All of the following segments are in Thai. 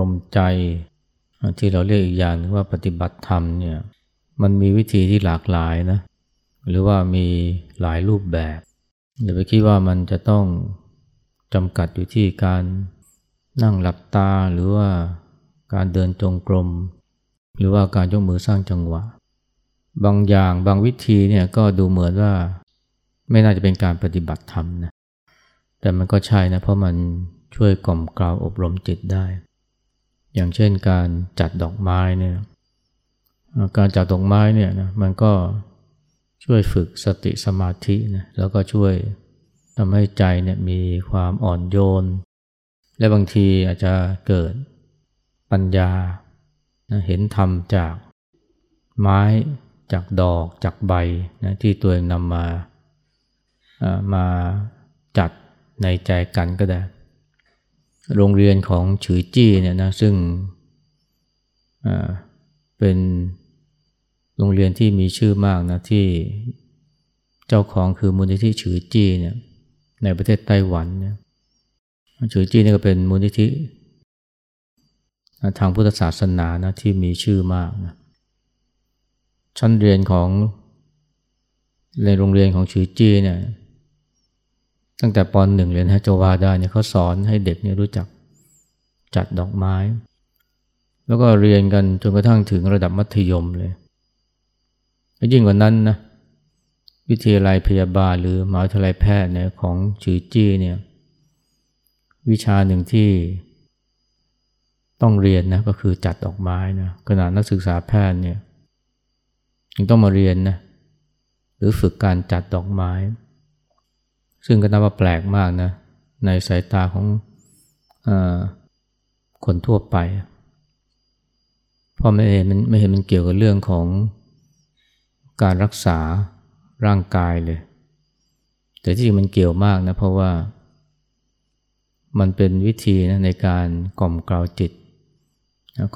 รมใจ ที่เราเรียกอีกอย่างว่าปฏิบัติธรรมเนี่ยมันมีวิธีที่หลากหลายนะหรือว่ามีหลายรูปแบบอย่าไปคิดว่ามันจะต้องจำกัดอยู่ที่การนั่งหลับตาหรือว่าการเดินจงกรม หรือว่าการยกมือสร้างจังหวะ บางอย่างบางวิธีเนี่ยก็ดูเหมือนว่าไม่น่าจะเป็นการปฏิบัติธรรมนะแต่มันก็ใช่นะเพราะมันช่วยกล่อมกล่าวอบรมจิตได้ อย่างเช่นการจัดดอกไม้เนี่ยการจัดดอกไม้เนี่ยนะมันก็ช่วยฝึกสติสมาธินะแล้วก็ช่วยทำให้ใจเนี่ยมีความอ่อนโยน และบางทีอาจจะเกิดปัญญานะเห็นธรรมจากไม้จากดอกจากใบนะที่ตัวเองนำมามาจัดในใจกันก็ได้ โรงเรียนของฉือจี้เนี่ยนะซึ่งเป็นโรงเรียนที่มีชื่อมากนะที่เจ้าของคือมูลนิธิฉือจี้เนี่ยในประเทศไต้หวันเนี่ยฉือจี้นี่ก็เป็นมูลนิธิทางพุทธศาสนานะที่มีชื่อมากนะชั้นเรียนของในโรงเรียนของฉือจี้เนี่ย ตั้งแต่ปหนึ่งเรียนฮะจวาดาเนี่ยเขาสอนให้เด็กเนี่ยรู้จักจัดดอกไม้ แล้วก็เรียนกันจนกระทั่งถึงระดับมัธยมเลยยิ่งกว่านั้นนะวิทยาลัยพยาบาลหรือมหาวิทยาลัยแพทย์เนี่ยของจือจี้เนี่ยวิชาหนึ่งที่ต้องเรียนนะก็คือจัดดอกไม้นะขณะนักศึกษาแพทย์เนี่ยยังต้องมาเรียนนะหรือฝึกการจัดดอกไม้ ซึ่งก็นับว่าแปลกมากนะ ในสายตาของอคนทั่วไป เพราะไม่เห็นมันไม่เห็นมันเกี่ยวกับเรื่องของการรักษาร่างกายเลย แต่ที่จริงมันเกี่ยวมากนะ เพราะว่ามันเป็นวิธีนะในการกล่อมกล่าวจิต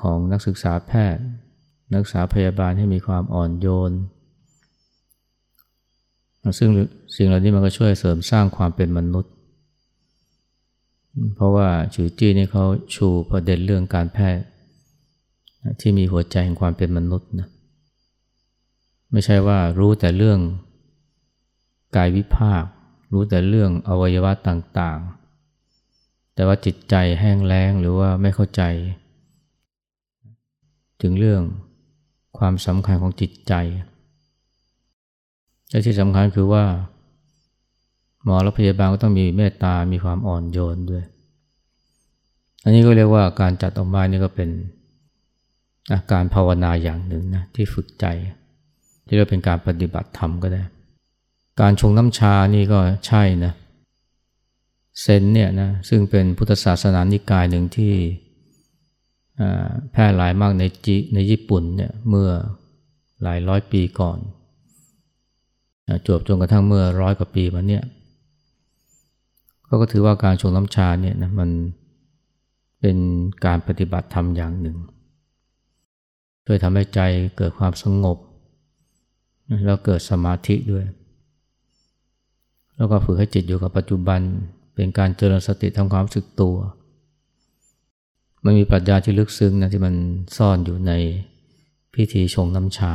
ของนักศึกษาแพทย์ นักศึกษาพยาบาลให้มีความอ่อนโยน ซึ่งสิ่งเหล่านี้มันก็ช่วยเสริมสร้างความเป็นมนุษย์ เพราะว่าชูจี้นี่เขาชูประเด็นเรื่องการแพทย์ ที่มีหัวใจแห่งความเป็นมนุษย์นะไม่ใช่ว่ารู้แต่เรื่องกายวิภาค รู้แต่เรื่องอวัยวะต่างๆ แต่ว่าจิตใจแห้งแล้งหรือว่าไม่เข้าใจ ถึงเรื่องความสำคัญของจิตใจ และที่สำคัญคือว่า หมอและพยาบาลก็ต้องมีเมตตา มีความอ่อนโยนด้วย อันนี้ก็เรียกว่าการจัดออกมานี่ก็เป็นอาการภาวนาอย่างหนึ่งนะที่ฝึกใจ ที่เราเป็นการปฏิบัติธรรมก็ได้ การชงน้ำชานี่ก็ใช่นะเซนเนี่ยนะซึ่งเป็นพุทธศาสนานิกายหนึ่งที่แพร่หลายมากในจีในญี่ปุ่นเนี่ยเมื่อหลายร้อยปีก่อน จบจนกระทั่งเมื่อร้อยกว่าปีมาเนี่ยเขาก็ถือว่าการชงน้ำชาเนี่ยนะมันเป็นการปฏิบัติธรรมอย่างหนึ่ง ช่วยทำให้ใจเกิดความสงบ แล้วเกิดสมาธิด้วย แล้วก็ฝึกให้จิตอยู่กับปัจจุบัน เป็นการเจริญสติทำความรู้สึกตัว มันมีปรัชญาที่ลึกซึ้งนะที่มันซ่อนอยู่ในพิธีชงน้ำชา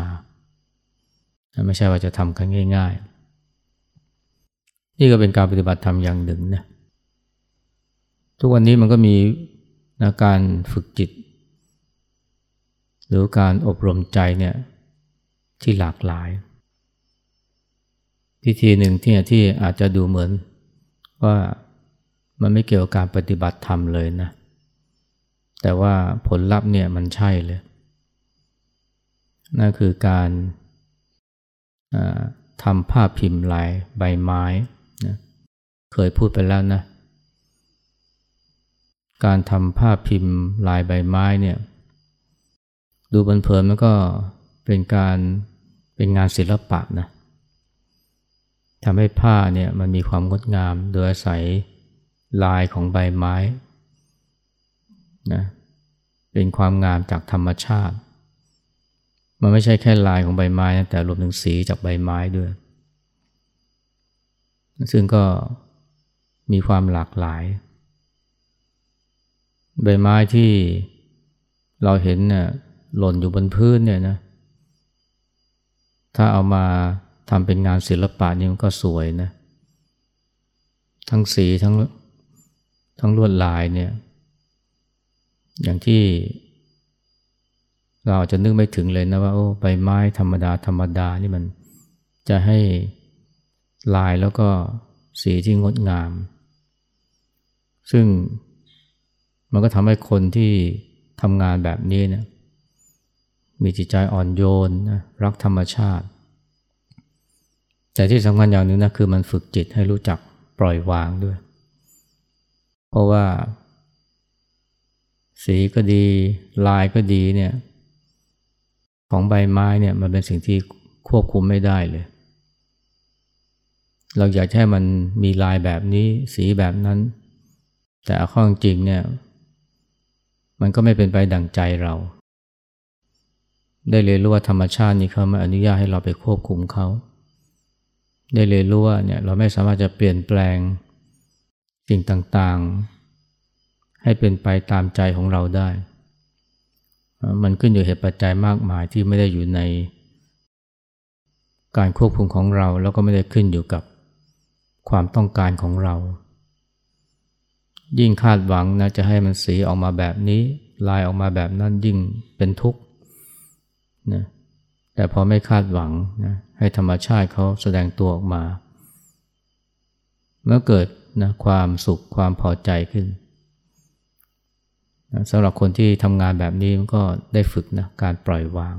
ไม่ใช่ว่าจะทำกันง่าย ๆ นี่ก็เป็นการปฏิบัติธรรมอย่างหนึ่งนะทุกวันนี้มันก็มีนะการฝึกจิต หรือการอบรมใจเนี่ยที่หลากหลาย พิธีหนึ่งที่ที่อาจจะดูเหมือนว่ามันไม่เกี่ยวกับการปฏิบัติธรรมเลยนะ แต่ว่าผลลัพธ์เนี่ยมันใช่เลย นั่นคือการ ทำภาพพิมพ์ลายใบไม้นะเคยพูดไปแล้วนะ การทำภาพพิมพ์ลายใบไม้เนี่ย ดูเพลินๆมันก็เป็นการเป็นงานศิลปะนะทำให้ผ้าเนี่ยมันมีความงดงาม โดยอาศัยลายของใบไม้นะเป็นความงามจากธรรมชาติ มันไม่ใช่แค่ลายของใบไม้นะแต่รวมถึงสีจากใบไม้ด้วย ซึ่งก็มีความหลากหลาย ใบไม้ที่เราเห็นเนี่ยหล่นอยู่บนพื้นเนี่ยนะ ถ้าเอามาทำเป็นงานศิลปะนี่มันก็สวยนะ ทั้งสีทั้งทั้งลวดลายเนี่ย อย่างที่ เราจะนึกไม่ถึงเลยนะว่าโอ้ใบไม้ธรรมดาธรรมดานี่มันจะให้ลายแล้วก็สีที่งดงาม ซึ่งมันก็ทำให้คนที่ทำงานแบบนี้เนะมีจิตใจอ่อนโยนนะรักธรรมชาติ แต่ที่สำคัญอย่างหนึ่งนะคือมันฝึกจิตให้รู้จักปล่อยวางด้วย เพราะว่า สีก็ดี ลายก็ดีเนี่ย ของใบไม้เนี่ยมันเป็นสิ่งที่ควบคุมไม่ได้เลย เราอยากให้มันมีลายแบบนี้สีแบบนั้น แต่ข้อจริงเนี่ยมันก็ไม่เป็นไปดังใจเรา ได้เรียนรู้ว่าธรรมชาตินี้เขาไม่อนุญาตให้เราไปควบคุมเขาได้เรียนรู้ว่าเนี่ยเราไม่สามารถจะเปลี่ยนแปลงสิ่งต่างๆ ให้เป็นไปตามใจของเราได้ มันขึ้นอยู่เหตุปัจจัยมากมายที่ไม่ได้อยู่ในการควบคุมของเราแล้วก็ไม่ได้ขึ้นอยู่กับความต้องการของเรา ยิ่งคาดหวังนะจะให้มันสีออกมาแบบนี้ลายออกมาแบบนั้นยิ่งเป็นทุกข์นะแต่พอไม่คาดหวังนะให้ธรรมชาติเขาแสดงตัวออกมา เมื่อเกิดนะความสุขความพอใจขึ้น สำหรับคนที่ทำงานแบบนี้มันก็ได้ฝึกนะการปล่อยวาง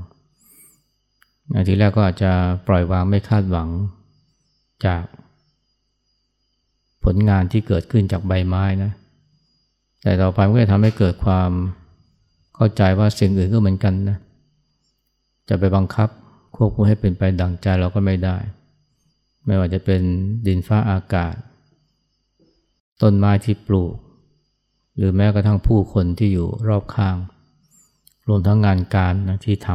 ทีแรกก็อาจจะปล่อยวางไม่คาดหวังจากผลงานที่เกิดขึ้นจากใบไม้นะ แต่ต่อไปมันก็จะทำให้เกิดความเข้าใจว่าสิ่งอื่นก็เหมือนกันนะ จะไปบังคับควบคุมให้เป็นไปดังใจเราก็ไม่ได้ ไม่ว่าจะเป็นดินฟ้าอากาศ ต้นไม้ที่ปลูก หรือแม้กระทั่งผู้คนที่อยู่รอบข้าง รวมทั้งงานการนะที่ท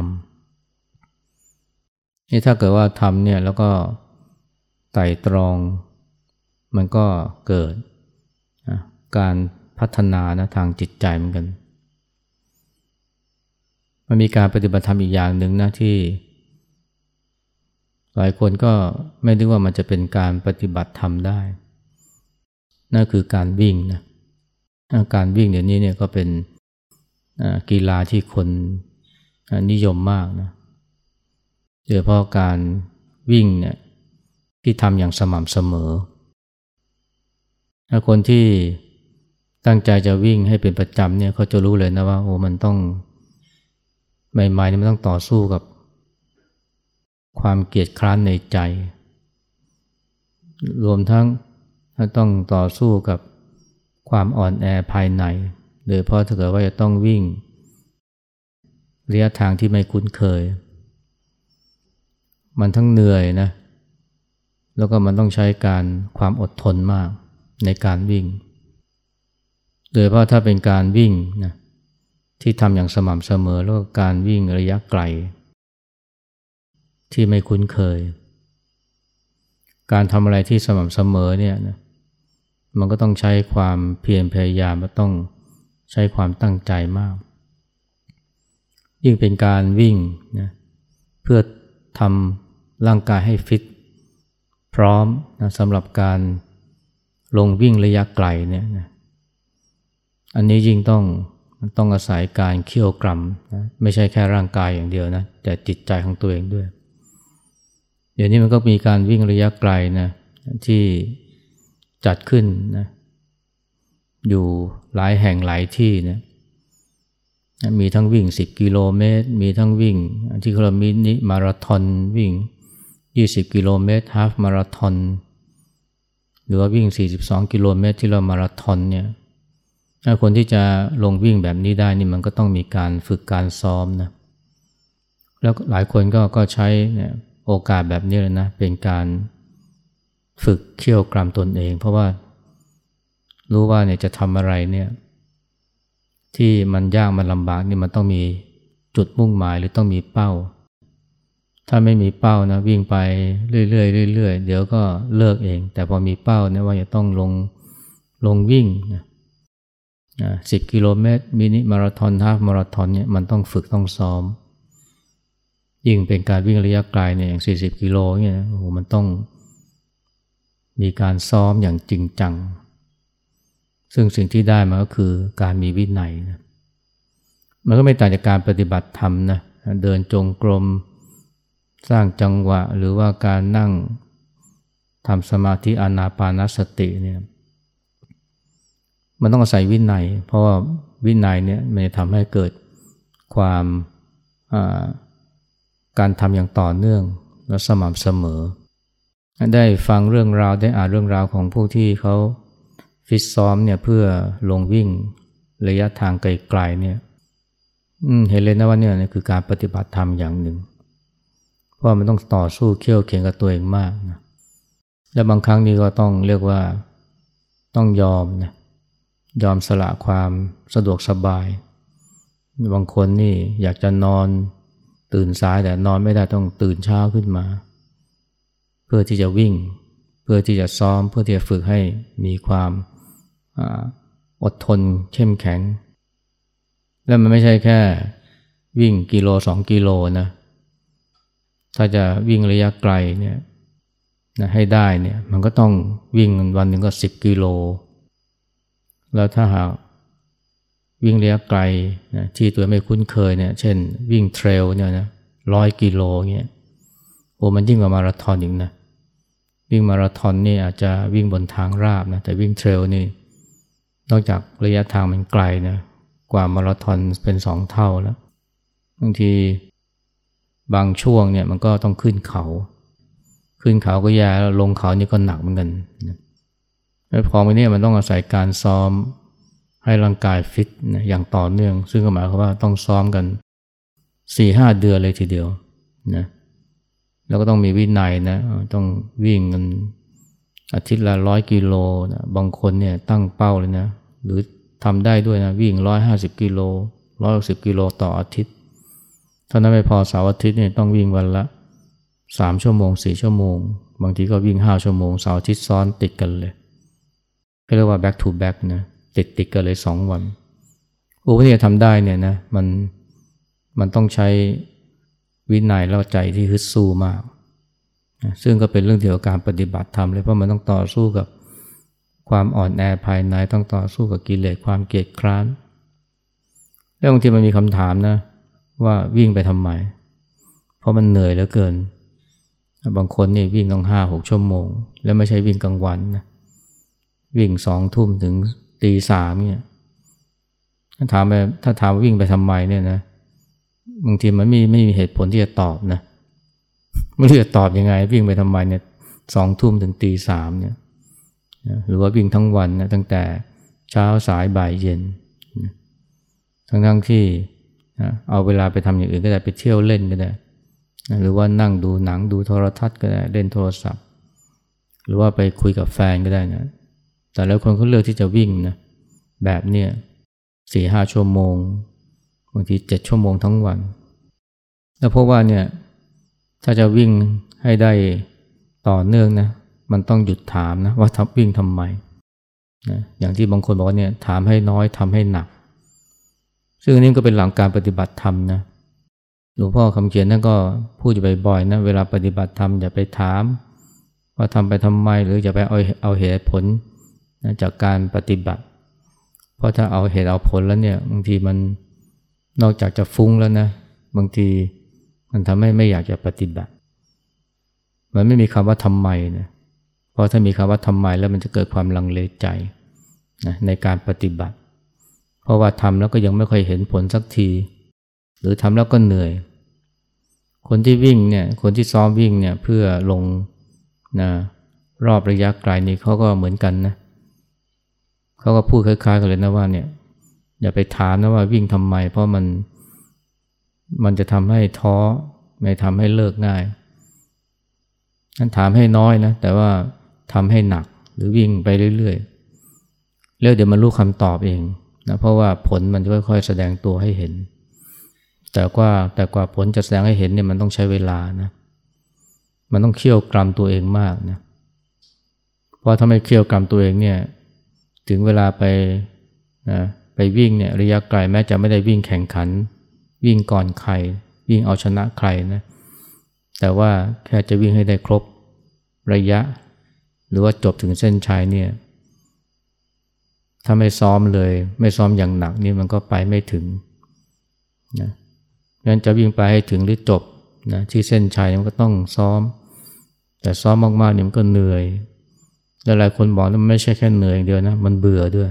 ำนี่ถ้าเกิดว่าทำเนี่ยแล้วก็ไต่ตรอง มันก็เกิดการพัฒนานะทางจิตใจเหมือนกัน มันมีการปฏิบัติธรรมอีกอย่างหนึ่งนะที่ หลายคนก็ไม่รู้ว่ามันจะเป็นการปฏิบัติธรรมได้ นั่นคือการวิ่งนะ การวิ่งเดี๋ยวนี้เนี่ยก็เป็นกีฬาที่คนนิยมมากนะโดยเฉพาะการวิ่งเนี่ยที่ทำอย่างสม่ำเสมอคนที่ตั้งใจจะวิ่งให้เป็นประจำเนี่ยเขาจะรู้เลยนะว่าโอ้มันต้องใหม่ๆนี่มันต้องต่อสู้กับ ความเกลียดคร้านในใจ รวมทั้งต้องต่อสู้กับ ความอ่อนแอภายใน โดยเพราะถ้าเกิดว่าจะต้องวิ่งระยะทางที่ไม่คุ้นเคย มันทั้งเหนื่อยนะ แล้วก็มันต้องใช้การความอดทนมากในการวิ่ง โดยเพราะถ้าเป็นการวิ่งนะที่ทำอย่างสม่ำเสมอแล้วก็การวิ่งระยะไกล ที่ไม่คุ้นเคย การทำอะไรที่สม่ำเสมอเนี่ยนะ มันก็ต้องใช้ความเพียรพยายามมันต้องใช้ความตั้งใจมาก ยิ่งเป็นการวิ่งนะเพื่อทำร่างกายให้ฟิต พร้อมนะสำหรับการลงวิ่งระยะไกลเนี่ยนะอันนี้ยิ่งต้องต้องอาศัยการเคี่ยวกรำนะไม่ใช่แค่ร่างกายอย่างเดียวนะแต่จิตใจของตัวเองด้วย เดี๋ยวนี้มันก็มีการวิ่งระยะไกลนะที่ จัดขึ้นนะอยู่หลายแห่งหลายที่นะมีทั้งวิ่ง 10 กิโลเมตร มีทั้งวิ่ง ที่เขามีนิมาราทอนวิ่ง 20 กิโลเมตรฮาฟมาราทอนหรือว่าวิ่ง 42 กิโลเมตรที่เรามาราทอนเนี่ยถ้าคนที่จะลงวิ่งแบบนี้ได้นี่มันก็ต้องมีการฝึกการซ้อมนะแล้วหลายคนก็ก็ใช้โอกาสแบบนี้เลยนะเป็นการ ฝึกเขี่ยวกรามตนเอง เพราะว่ารู้ว่าเนี่ยจะทำอะไรเนี่ยที่มันยากมันลำบากนี่มันต้องมีจุดมุ่งหมายหรือต้องมีเป้า ถ้าไม่มีเป้านะวิ่งไปเรื่อยๆเรื่อยๆเดี๋ยวก็เลิกเอง แต่พอมีเป้าเนี่ยว่าจะต้องลงลงวิ่งนะสิบกิโลเมตรมินิมาราทอนฮาฟมาราทอนเนี่ยมันต้องฝึกต้องซ้อม ยิ่งเป็นการวิ่งระยะไกลเนี่ยอย่างสี่สิบกิโลเนี่ยโอ้โหมันต้อง มีการซ้อมอย่างจริงจัง ซึ่งสิ่งที่ได้มาก็คือการมีวินัยนะมันก็ไม่ต่างจากการปฏิบัติธรรมนะเดินจงกรม สร้างจังหวะหรือว่าการนั่งทำสมาธิอานาปานสติเนี่ยมันต้องอาศัยวินัย เพราะว่าวินัยเนี่ยมันจะทำให้เกิดความการทำอย่างต่อเนื่องและสม่ำเสมอ ได้ฟังเรื่องราวได้อ่านเรื่องราวของผู้ที่เขาฟิตซ้อมเนี่ยเพื่อลงวิ่งระยะทางไกลๆเนี่ยเห็นเลยนะว่าเนี่ยคือการปฏิบัติธรรมอย่างหนึ่ง เพราะมันต้องต่อสู้เขี่ยวเข็งกับตัวเองมากนะและบางครั้งนี่ก็ต้องเรียกว่าต้องยอมนะยอมสละความสะดวกสบาย บางคนนี่อยากจะนอนตื่นสายแต่นอนไม่ได้ต้องตื่นเช้าขึ้นมา เพื่อที่จะวิ่ง เพื่อที่จะซ้อม เพื่อที่จะฝึกให้มีความอดทนเข้มแข็ง และมันไม่ใช่แค่วิ่งกิโลสองกิโลนะถ้าจะวิ่งระยะไกลเนี่ยนะให้ได้เนี่ยมันก็ต้องวิ่งวันหนึ่งก็สิบกิโล แล้วถ้าหากวิ่งระยะไกลนะที่ตัวไม่คุ้นเคยเนี่ยเช่นวิ่งเทรลเนี่ยนะร้อยกิโลเงี้ย โอ้มันยิ่งกว่ามาราธอนอีกนะวิ่งมาราธอนนี่อาจจะวิ่งบนทางราบนะแต่วิ่งเทรลนี่นอกจากระยะทางมันไกลนะกว่ามาราธอนเป็นสองเท่าแล้วบางทีบางช่วงเนี่ยมันก็ต้องขึ้นเขา ขึ้นเขาก็ย่แล้วลงเขานี่ก็หนักเหมือนกันแล้วพอมาเนี่ยมันต้องอาศัยการซ้อมให้ร่างกายฟิตนะอย่างต่อเนื่อง ซึ่งก็หมายความว่าต้องซ้อมกันสี่ห้าเดือนเลยทีเดียวนะ แล้วก็ต้องมีวินัยนะต้องวิ่งกันอาทิตย์ละร้อยกิโลนะบางคนเนี่ยตั้งเป้าเลยนะหรือทำได้ด้วยนะวิ่งร้อยห้าสิบกิโลร้อยสิบกิโลต่ออาทิตย์เท่านั้นไม่พอเสาร์อาทิตย์เนี่ยต้องวิ่งวันละสามชั่วโมงสี่ชั่วโมง บางทีก็วิ่งห้าชั่วโมงเสาร์อาทิตย์ซ้อนติดกันเลยเรียกว่า back to back นะติดติดกันเลยสองวันโอ้ที่จะทำได้เนี่ยนะมันมันต้องใช้ วินัยแล้วใจที่ฮึดสู้มาก ซึ่งก็เป็นเรื่องเกี่ยวกับการปฏิบัติธรรมเลยเพราะมันต้องต่อสู้กับความอ่อนแอภายในต้องต่อสู้กับกิเลสความเกลียดคร้านแล้วบางทีมันมีคำถามนะว่าวิ่งไปทำไม เพราะมันเหนื่อยเหลือเกิน บางคนนี่วิ่งต้องห้าหกชั่วโมง แล้วไม่ใช่วิ่งกลางวันนะวิ่งสองทุ่มถึงตีสามเนี่ยถ้าถามไปถ้าถามวิ่งไปทำไมเนี่ยนะ บางทีมันไม่ไม่มีเหตุผลที่จะตอบนะไม่รู้จะตอบยังไง วิ่งไปทำไมเนี่ยสองทุ่มถึงตีสามเนี่ยหรือว่าวิ่งทั้งวันนะตั้งแต่เช้าสายบ่ายเย็น ทั้งทั้งที่เอาเวลาไปทำอย่างอื่นก็ได้ไปเที่ยวเล่นก็ได้หรือว่านั่งดูหนังดูโทรทัศน์ก็ได้เล่นโทรศัพท์ หรือว่าไปคุยกับแฟนก็ได้นะแต่แล้วคนเขาเลือกที่จะวิ่งนะแบบเนี้ยสี่ห้าชั่วโมงางทีเจ็ดชั่วโมงทั้งวัน แล้วเพราะว่าเนี่ยถ้าจะวิ่งให้ได้ต่อเนื่องนะมันต้องหยุดถามนะว่าทำวิ่งทำไมนะอย่างที่บางคนบอกว่าเนี่ยถามให้น้อยทำให้หนัก ซึ่งนนี้ก็เป็นหลังการปฏิบัติธรรมนะหลวงพ่อคำเขียนนั่นก็พูดอยู่บ่อยๆนะเวลาปฏิบัติธรรมอย่าไปถาม ว่าทำไปทำไมหรืออย่าไปเอาเอาเหตุผลจากการปฏิบัติ เพราะถ้าเอาเหตุเอาผลแล้วเนี่ยบางทีมัน นอกจากจะฟุ้งแล้วนะ บางทีมันทำให้ไม่อยากจะปฏิบัติ มันไม่มีคำว่าทำไมนะเพราะถ้ามีคำว่าทำไมแล้วมันจะเกิดความลังเลใจนะในการปฏิบัติ เพราะว่าทำแล้วก็ยังไม่ค่อยเห็นผลสักที หรือทำแล้วก็เหนื่อย คนที่วิ่งเนี่ย คนที่ซ้อมวิ่งเนี่ยเพื่อลงนะรอบระยะไกลนี้เขาก็เหมือนกันนะเเขาก็พูดคล้ายๆกันเลยนะว่าเนี่ย อย่าไปถามนะว่าวิ่งทำไม เพราะมันมันจะทำให้ท้อไม่ทำให้เลิกง่ายนั้นถามให้น้อยนะ แต่ว่าทำให้หนักหรือวิ่งไปเรื่อยๆแล้วเดี๋ยวมันรู้คำตอบเองนะเพราะว่าผลมันจะค่อยๆแสดงตัวให้เห็น แต่ว่าแต่กว่าผลจะแสดงให้เห็นเนี่ยมันต้องใช้เวลานะมันต้องเคี่ยวกรำตัวเองมากนะเพราะถ้าไม่เคี่ยวกรำตัวเองเนี่ยถึงเวลาไปนะ ไปวิ่งเนี่ยระยะไกลแม้จะไม่ได้วิ่งแข่งขัน วิ่งก่อนใคร วิ่งเอาชนะใครนะแต่ว่าแค่จะวิ่งให้ได้ครบระยะ หรือว่าจบถึงเส้นชัยเนี่ยถ้าไม่ซ้อมเลย ไม่ซ้อมอย่างหนักนี่มันก็ไปไม่ถึงนะงั้นจะวิ่งไปให้ถึงหรือจบนะที่เส้นชัยมันก็ต้องซ้อม แต่ซ้อมมากๆเนี่ยมันก็เหนื่อยหลายคนบอกว่ามันไม่ใช่แค่เหนื่อยอย่างเดียวนะมันเบื่อด้วย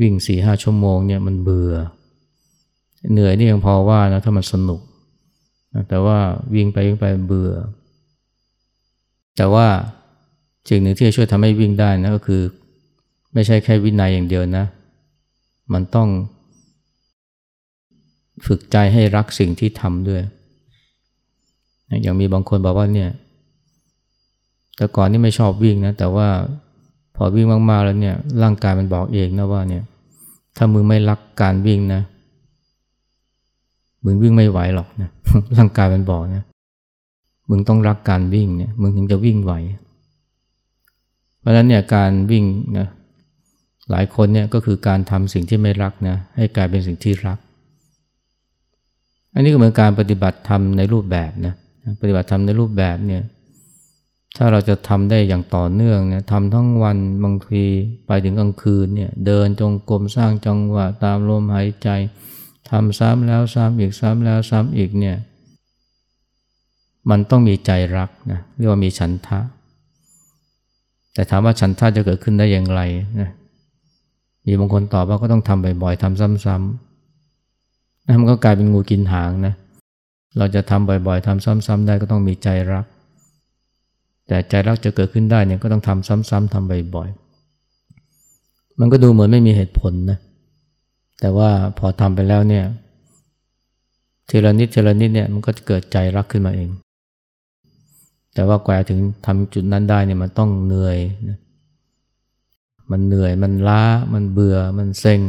วิ่งสี่ห้าชั่วโมงเนี่ยมันเบื่อ เหนื่อยนี่ยังพอว่านะถ้ามันสนุกนะแต่ว่าวิ่งไปวิ่งไปเบื่อ แต่ว่าสิ่งหนึ่งที่จะช่วยทำให้วิ่งได้นะก็คือ ไม่ใช่แค่วินัยอย่างเดียวนะ มันต้อง ฝึกใจให้รักสิ่งที่ทำด้วย อย่างมีบางคนบอกว่าเนี่ย แต่ก่อนนี่ไม่ชอบวิ่งนะ แต่ว่า อวิ่งมากๆแล้วเนี่ยร่างกายมันบอกเองนะว่าเนี่ยถ้ามึงไม่รักการวิ่งนะมึงวิ่งไม่ไหวหรอกนะร่างกายมันบอกนะมึงต้องรักการวิ่งเนี่ยมึงถึงจะวิ่งไหว เพราะฉะนั้นเนี่ยการวิ่งนะหลายคนเนี่ยก็คือการทำสิ่งที่ไม่รักนะให้กลายเป็นสิ่งที่รัก อันนี้ก็เหมือนการปฏิบัติธรรมในรูปแบบนะปฏิบัติธรรมในรูปแบบเนี่ย ถ้าเราจะทำได้อย่างต่อเนื่องเนี่ยทำทั้งวันบางทีไปถึงกลางคืนเนี่ยเดินจงกรมสร้างจังหวะตามลมหายใจทำซ้ำแล้วซ้ำอีกซ้ำแล้วซ้ำอีกเนี่ยมันต้องมีใจรักนะเรียกว่ามีฉันทะ แต่ถามว่าฉันทะจะเกิดขึ้นได้อย่างไรนะมีบางคนตอบว่าก็ต้องทำบ่อยๆทำซ้ำๆนะมันก็กลายเป็นงูกินหางนะเราจะทำบ่อยๆทำซ้ำๆได้ก็ต้องมีใจรัก แต่ใจรักจะเกิดขึ้นได้เนี่ยก็ต้องทำซ้ำๆทำบ่อยๆ มันก็ดูเหมือนไม่มีเหตุผลนะ แต่ว่าพอทำไปแล้วเนี่ยทีละนิดทีละนิดเนี่ยมันก็จะเกิดใจรักขึ้นมาเอง แต่ว่ากว่าถึงทำจุดนั้นได้เนี่ยมันต้องเหนื่อยนะมันเหนื่อยมันล้ามันเบื่อมันเซ็ง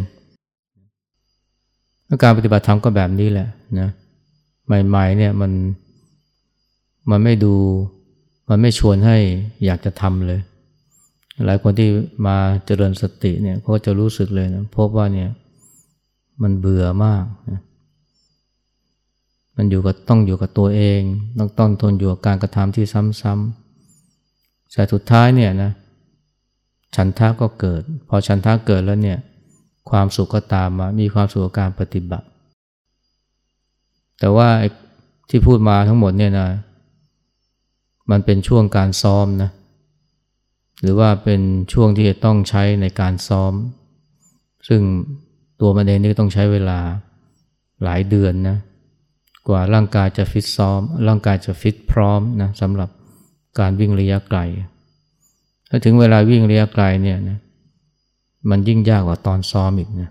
การปฏิบัติธรรมก็แบบนี้แหละนะใหม่ๆเนี่ยมันมันไม่ดู มันไม่ชวนให้อยากจะทำเลย หลายคนที่มาเจริญสติเนี่ยเขาจะรู้สึกเลยนะพบว่าเนี่ยมันเบื่อมากนะมันอยู่กับต้องอยู่กับตัวเอง ต้องต้องทนอยู่กับการกระทำที่ซ้ำๆแต่สุดท้ายเนี่ยนะฉันทะก็เกิด พอฉันทะเกิดแล้วเนี่ยความสุขก็ตามมา มีความสุขกับการปฏิบัติ แต่ว่าที่พูดมาทั้งหมดเนี่ยนะ มันเป็นช่วงการซ้อมนะ หรือว่าเป็นช่วงที่จะต้องใช้ในการซ้อม ซึ่งตัวมันเองนี่ต้องใช้เวลาหลายเดือนนะ กว่าร่างกายจะฟิตซ้อม ร่างกายจะฟิตพร้อมนะสำหรับการวิ่งระยะไกล ถ้าถึงเวลาวิ่งระยะไกลเนี่ยนะ มันยิ่งยากกว่าตอนซ้อมอีกนะ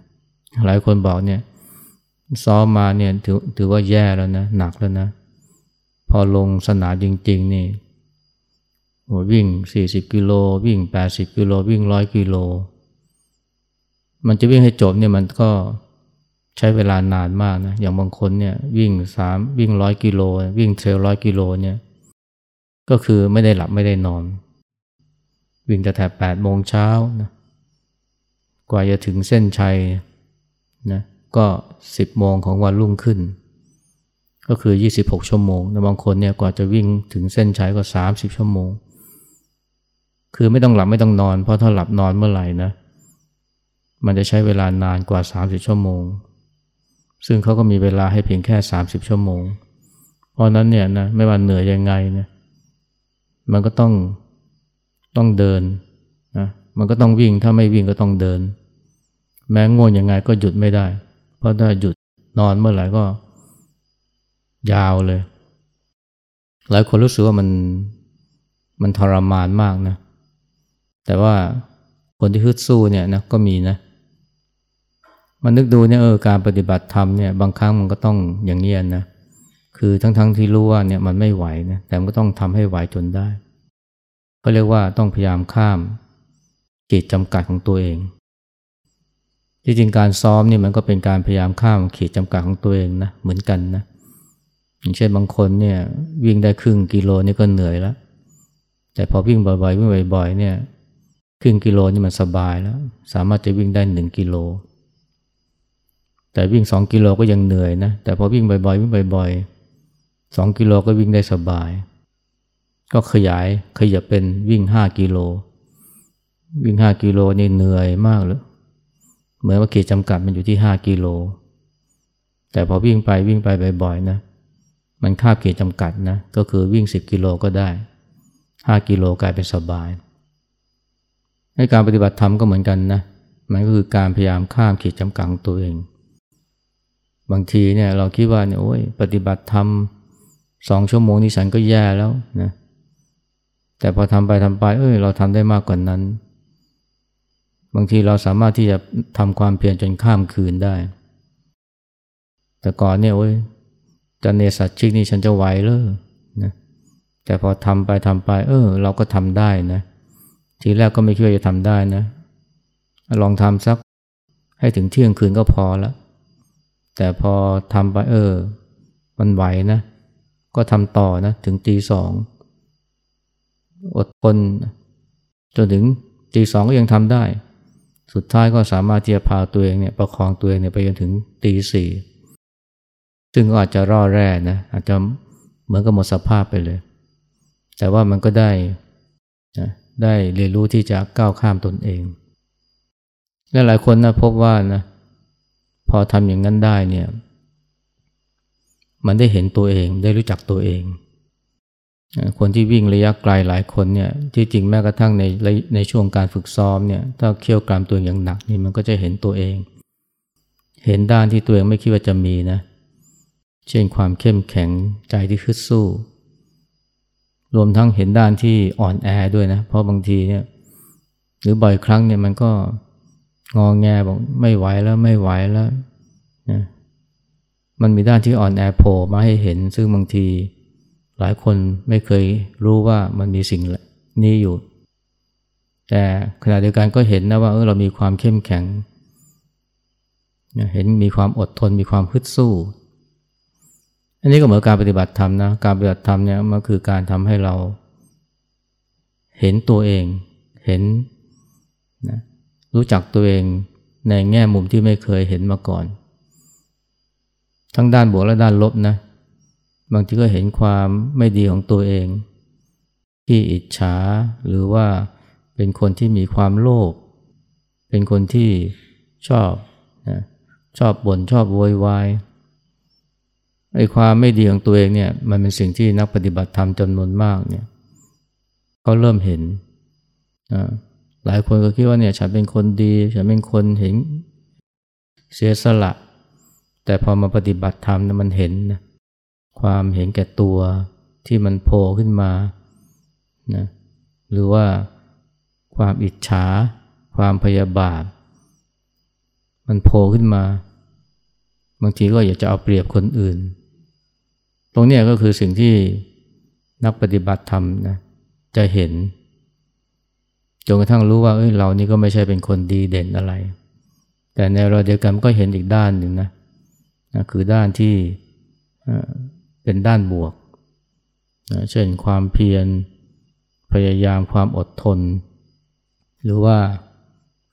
หลายคนบอกเนี่ยซ้อมมาเนี่ยถือถือว่าแย่แล้วนะ หนักแล้วนะ พอลงสนามจริง ๆ นี่ วิ่ง 40 กิโล วิ่ง 80 กิโล วิ่ง100กิโล มันจะวิ่งให้จบเนี่ยมันก็ใช้เวลานานมากนะอย่างบางคนเนี่ยวิ่งสามวิ่งร้อยกิโล วิ่งเทรลร้อยกิโลเนี่ยก็คือไม่ได้หลับไม่ได้นอน วิ่งแต่แถบแปดโมงเช้านะกว่าจะถึงเส้นชัยนะก็สิบโมงของวันรุ่งขึ้น ก็คือ 26 ชั่วโมงแต่บางคนเนี่ยกว่าจะวิ่งถึงเส้นชัยก็ 30 ชั่วโมง คือไม่ต้องหลับไม่ต้องนอน เพราะถ้าหลับนอนเมื่อไหร่นะ มันจะใช้เวลานานกว่า 30 ชั่วโมง ซึ่งเขาก็มีเวลาให้เพียงแค่ 30 ชั่วโมง เพราะนั้นเนี่ยนะไม่ว่าเหนื่อยยังไงนะมันก็ต้องต้องเดินนะมันก็ต้องวิ่งถ้าไม่วิ่งก็ต้องเดิน แม้ง่วงยังไงก็หยุดไม่ได้ เพราะถ้าหยุดนอนเมื่อไหร่ก็ ยาวเลย หลายคนรู้สึกว่ามันมันทรมานมากนะ แต่ว่าคนที่ฮึดสู้เนี่ยนะก็มีนะมันนึกดูเนี่ยเออการปฏิบัติธรรมเนี่ยบางครั้งมันก็ต้องอย่างเงี้ยนะคือทั้งๆทที่รู้ว่าเนี่ยมันไม่ไหวนะแต่มันก็ต้องทำให้ไหวจนได้ก็เรียกว่าต้องพยายามข้ามขีดจำกัดของตัวเอง ที่จริงการซ้อมนี่มันก็เป็นการพยายามข้ามขีดจำกัดของตัวเองนะเหมือนกันนะอย่างเช่นบางคนเนี่ยวิ่งได้ครึ่งกิโลนี่ก็เหนื่อยแล้วแต่พอวิ่งบ่อยๆวิ่งบ่อยๆเนี่ย ครึ่งกิโลนี่มันสบายแล้ว สามารถจะวิ่งได้หนึ่งกิโล แต่วิ่งสองกิโลก็ยังเหนื่อยนะ แต่พอวิ่งบ่อยๆวิ่งบ่อยๆสองกิโลก็วิ่งได้สบาย ก็ขยายขยับเป็นวิ่งห้ากิโล วิ่งห้ากิโลนี่เหนื่อยมากเลยเหมือนว่าขีดจำกัดมันอยู่ที่ห้ากิโล แต่พอวิ่งไปวิ่งไปบ่อยๆนะ มันคาบขีดจำกัดนะ ก็คือวิ่งสิบกิโลก็ได้ห้ากิโลกลายเป็นสบาย ในการปฏิบัติธรรมก็เหมือนกันนะ มันก็คือการพยายามข้ามขีดจำกัดตัวเอง บางทีเนี่ยเราคิดว่าเนี่ยโอ้ยปฏิบัติธรรมสองชั่วโมงนี่ฉันก็แย่แล้วนะ แต่พอทำไปทำไป เอ้ย เราทำได้มากกว่านนั้น บางทีเราสามารถที่จะทำความเพียรจนข้ามคืนได้ แต่ก่อนเนี่ยโอ้ยจะเนสัตชิกนี่ฉันจะไหวเลยนะแต่พอทำไปทำไป เออ เราก็ทำได้นะ ทีแรกก็ไม่คิดว่าจะทำได้นะ ลองทำสักให้ถึงเที่ยงคืนก็พอแล้วแต่พอทำไปเออมันไหวนะ ก็ทำต่อนะถึงตีสองอดทนจนถึงตีสองก็ยังทำได้ สุดท้ายก็สามารถที่จะพาตัวเองเนี่ยประคองตัวเองเนี่ยไปจนถึงตีสี่ซึ่งก็อาจจะร่อแร่นะอาจจะเหมือนกับหมดสภาพไปเลย แต่ว่ามันก็ได้นะ ได้เรียนรู้ที่จะก้าวข้ามตนเอง และหลายคนนะพบว่านะพอทำอย่างนั้นได้เนี่ย มันได้เห็นตัวเองได้รู้จักตัวเอง คนที่วิ่งระยะไกลหลายคนเนี่ยที่จริงแม้กระทั่งในในช่วงการฝึกซ้อมเนี่ยถ้าเคี่ยวกรามตัวอย่างหนักนี่มันก็จะเห็นตัวเอง เห็นด้านที่ตัวเองไม่คิดว่าจะมีนะ เช่นความเข้มแข็งใจที่คึดสู้ รวมทั้งเห็นด้านที่อ่อนแอด้วยนะ เพราะบางทีเนี่ย หรือบ่อยครั้งเนี่ยมันก็งองแงบอกไม่ไหวแล้วไม่ไหวแล้วนะมันมีด้านที่อ่อนแอโผล่มาให้เห็น ซึ่งบางทีหลายคนไม่เคยรู้ว่ามันมีสิ่งนี้อยู่ แต่ขณะเดียวกันก็เห็นนะว่าเออเรามีความเข้มแข็ง เห็นมีความอดทนมีความฮึดสู้ อันนี้ก็เหมือนการปฏิบัติธรรมนะ การปฏิบัติธรรมเนี่ยมันคือการทำให้เรา เห็นตัวเอง เห็นนะรู้จักตัวเองในแง่มุมที่ไม่เคยเห็นมาก่อน ทั้งด้านบวกและด้านลบนะ บางทีก็เห็นความไม่ดีของตัวเอง ที่อิจฉาหรือว่าเป็นคนที่มีความโลภ เป็นคนที่ชอบนะชอบบ่นชอบโวยวาย ไอ้ความไม่ดีของตัวเองเนี่ยมันเป็นสิ่งที่นักปฏิบัติธรรมจำนวนมากเนี่ยเขาเริ่มเห็นหลายคนก็คิดว่าเนี่ยฉันเป็นคนดี ฉันเป็นคนเห็นเสียสละ แต่พอมาปฏิบัติธรรมมันเห็นนะความเห็นแก่ตัวที่มันโผล่ขึ้นมานะหรือว่าความอิจฉา ความพยาบาท มันโผล่ขึ้นมา บางทีก็อยากจะเอาเปรียบคนอื่น ตรงนี้ก็คือสิ่งที่นักปฏิบัติธรรมนะจะเห็นจนกระทั่งรู้ว่าเอ้ยเรานี่ก็ไม่ใช่เป็นคนดีเด่นอะไร แต่ในเราเดียวกันก็เห็นอีกด้านหนึ่งนะนะคือด้านที่เป็นด้านบวกนะเช่นความเพียรพยายามความอดทน หรือว่า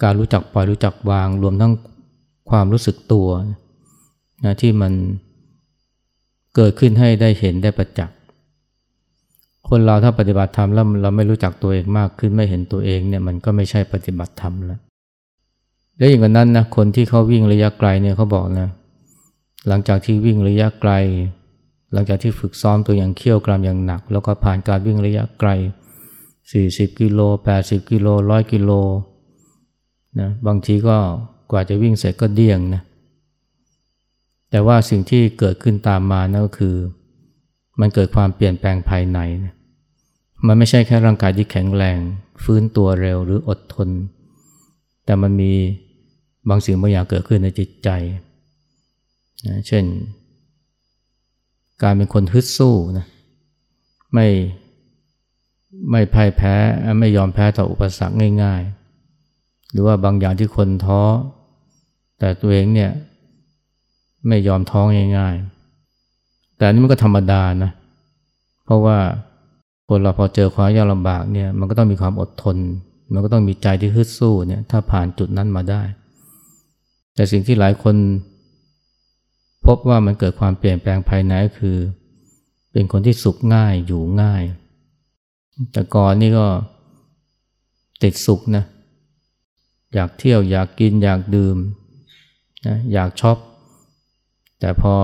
การรู้จักปล่อยรู้จักวางรวมทั้งความรู้สึกตัวนะที่มัน เกิดขึ้นให้ได้เห็นได้ประจักษ์คนเราถ้าปฏิบัติธรรมแล้วเราไม่รู้จักตัวเองมากขึ้นไม่เห็นตัวเองเนี่ยมันก็ไม่ใช่ปฏิบัติธรรมแล้วและอย่างนั้นนะคนที่เขาวิ่งระยะไกลเนี่ยเขาบอกนะหลังจากที่วิ่งระยะไกล หลังจากที่ฝึกซ้อมตัวอย่างเขี่ยวกรามอย่างหนัก แล้วก็ผ่านการวิ่งระยะไกล 40 กิโล 80 กิโล 100 กิโลนะบางทีก็กว่าจะวิ่งเสร็จก็เดี่ยงนะ แต่ว่าสิ่งที่เกิดขึ้นตามมานั่นก็คือ มันเกิดความเปลี่ยนแปลงภายในมันไม่ใช่แค่ร่างกายที่แข็งแรง ฟื้นตัวเร็วหรืออดทน แต่มันมีบางสิ่งบางอย่างเกิดขึ้นในจิตใจนะเช่น การเป็นคนฮึดสู้นะไม่ไม่พ่ายแพ้ไม่ยอมแพ้ต่ออุปสรรคง่าย ๆ หรือว่าบางอย่างที่คนท้อ แต่ตัวเองเนี่ย ไม่ยอมท้องง่ายๆ แต่นี่มันก็ธรรมดานะ เพราะว่าคนเราพอเจอความยากลำบากเนี่ยมันก็ต้องมีความอดทน มันก็ต้องมีใจที่ฮึดสู้เนี่ยถ้าผ่านจุดนั้นมาได้ แต่สิ่งที่หลายคนพบว่ามันเกิดความเปลี่ยนแปลงภายในก็คือ เป็นคนที่สุขง่ายอยู่ง่าย แต่ก่อนนี่ก็ติดสุขนะอยากเที่ยวอยากกินอยากดื่มนะอยากช็อป แต่พอ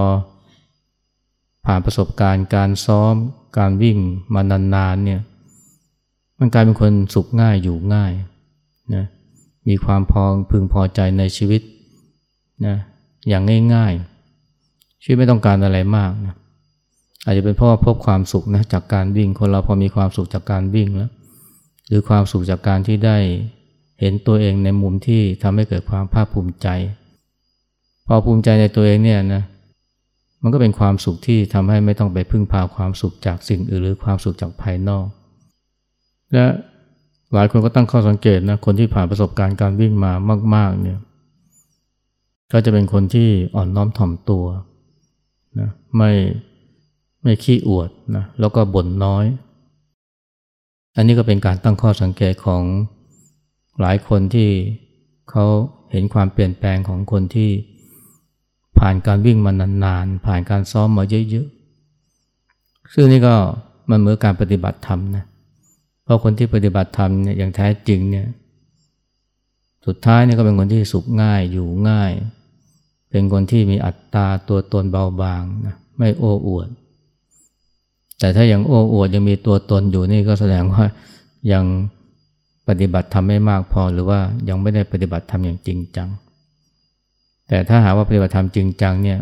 ผ่านประสบการณ์การซ้อมการวิ่งมานานๆเนี่ยมันกลายเป็นคนสุขง่ายอยู่ง่ายนะมีความพอพึงพอใจในชีวิตนะอย่างง่ายๆ ชีวิตไม่ต้องการอะไรมากนะอาจจะเป็นเพราะว่าพบความสุขนะจากการวิ่งคนเราพอมีความสุขจากการวิ่งแล้ว หรือความสุขจากการที่ได้เห็นตัวเองในมุมที่ทำให้เกิดความภาคภูมิใจ พอภูมิใจในตัวเองเนี่ยนะมันก็เป็นความสุขที่ทำให้ไม่ต้องไปพึ่งพาความสุขจากสิ่งอื่นหรือความสุขจากภายนอก และหลายคนก็ตั้งข้อสังเกตนะคนที่ผ่านประสบการณ์การวิ่งมามาก ๆเนี่ยก็จะเป็นคนที่อ่อนน้อมถ่อมตัวนะไม่ไม่ขี้อวดนะแล้วก็บ่นน้อย อันนี้ก็เป็นการตั้งข้อสังเกตของหลายคนที่เขาเห็นความเปลี่ยนแปลงของคนที่ ผ่านการวิ่งมานานๆ ผ่านการซ้อมมาเยอะๆ ซึ่งนี่ก็มันเหมือนการปฏิบัติธรรมนะ เพราะคนที่ปฏิบัติธรรมเนี่ยอย่างแท้จริงเนี่ย สุดท้ายเนี่ยก็เป็นคนที่สุขง่ายอยู่ง่าย เป็นคนที่มีอัตตาตัวตนเบาบางนะ ไม่โอ้อวด แต่ถ้ายังโอ้อวดยังมีตัวตนอยู่นี่ก็แสดงว่ายังปฏิบัติทำไม่มากพอหรือว่ายังไม่ได้ปฏิบัติทำอย่างจริงจัง แต่ถ้าหาว่าปฏิบัติธรรมจริงจังเนี่ย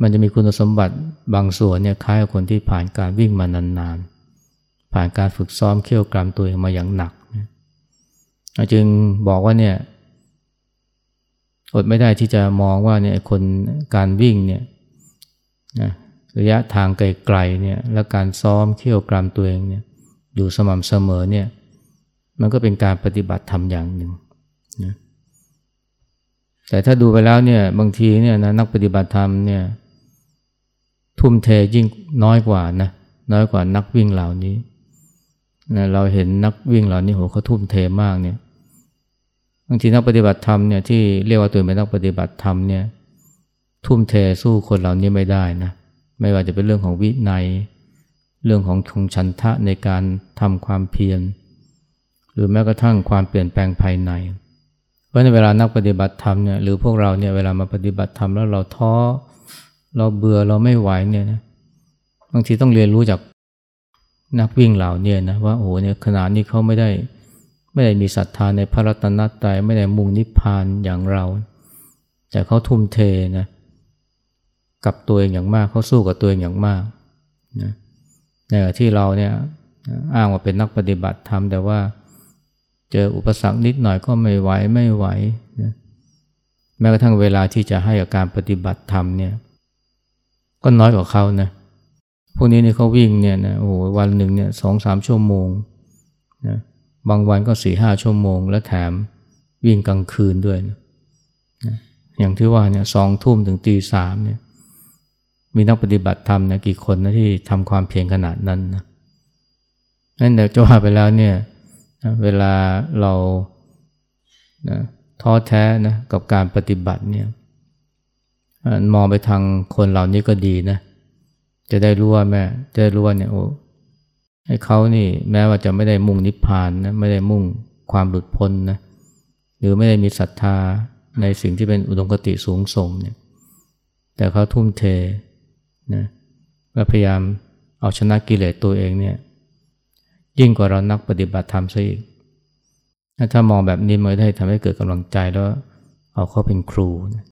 มันจะมีคุณสมบัติบางส่วนเนี่ยคล้ายกับคนที่ผ่านการวิ่งมานานๆ ผ่านการฝึกซ้อมเขี่ยวกรามตัวเองมาอย่างหนักจึงบอกว่าเนี่ยอดไม่ได้ที่จะมองว่าเนี่ยคนการวิ่งเนี่ยนะระยะทางไกลๆเนี่ยและการซ้อมเขี่ยวกรามตัวเองเนี่ยอยู่สม่ำเสมอเนี่ยมันก็เป็นการปฏิบัติธรรมอย่างหนึ่งนะ แต่ถ้าดูไปแล้วเนี่ยบางทีเนี่ยนะนักปฏิบัติธรรมเนี่ยทุ่มเทยิ่งน้อยกว่านะน้อยกว่านักวิ่งเหล่านี้นะเราเห็นนักวิ่งเหล่านี้โหเขาทุ่มเทมากเนี่ยบางทีนักปฏิบัติธรรมเนี่ยที่เรียกว่าตัวเป็นนักปฏิบัติธรรมเนี่ยทุ่มเทสู้คนเหล่านี้ไม่ได้นะไม่ว่าจะเป็นเรื่องของวินัย เรื่องของคงชันทะในการทำความเพียรหรือแม้กระทั่งความเปลี่ยนแปลงภายใน เพราะในเวลานักปฏิบัติธรรมเนี่ยหรือพวกเราเนี่ยเวลามาปฏิบัติธรรมแล้วเราท้อเราเบื่อเราไม่ไหวเนี่ยนะบางทีต้องเรียนรู้จากนักวิ่งเหล่านี้นะว่าโอ้เนี่ยขนาดนี้เขาไม่ได้ไม่ได้มีศรัทธาในพระรัตนตรัยไม่ได้มุ่งนิพพานอย่างเรา แต่เขาทุ่มเทนะกับตัวเองอย่างมากเขาสู้กับตัวเองอย่างมากนะในที่เราเนี่ยอ้างว่าเป็นนักปฏิบัติธรรมแต่ว่า เจออุปสรรคนิดหน่อยก็ไม่ไหวไม่ไหวนะแม้กระทั่งเวลาที่จะให้กับการปฏิบัติธรรมเนี่ย ก็น้อยกว่าเขานะพวกนี้นี่เขาวิ่งเนี่ยนะโอ้วันหนึ่งเนี่ยสองสามชั่วโมงนะบางวันก็สี่ห้าชั่วโมง แล้วแถมวิ่งกลางคืนด้วยนะอย่างที่ว่าเนี่ยสองทุ่มถึงตีสามเนี่ยมีนักปฏิบัติธรรมนะกี่คนนะที่ทำความเพียรขนาดนั้นนะนั่นเดี๋ยวจะว่าไปแล้วเนี่ย เวลาเรานะท้อแท้นะกับการปฏิบัติเนี่ยมองไปทางคนเหล่านี้ก็ดีนะจะได้รู้ว่าแม่จะได้รู้ว่าเนี่ยโอ้ให้เขานี่แม้ว่าจะไม่ได้มุ่งนิพพานนะไม่ได้มุ่งความหลุดพ้นนะหรือไม่ได้มีศรัทธาในสิ่งที่เป็นอุดมคติสูงส่งเนี่ยแต่เขาทุ่มเทนะและพยายามเอาชนะกิเลสตัวเองเนี่ย ยิ่งกว่าเรานักปฏิบัติธรรมซะอีก ถ้ามองแบบนี้มันได้ทำให้เกิดกำลังใจแล้วเอาเขาเป็นครู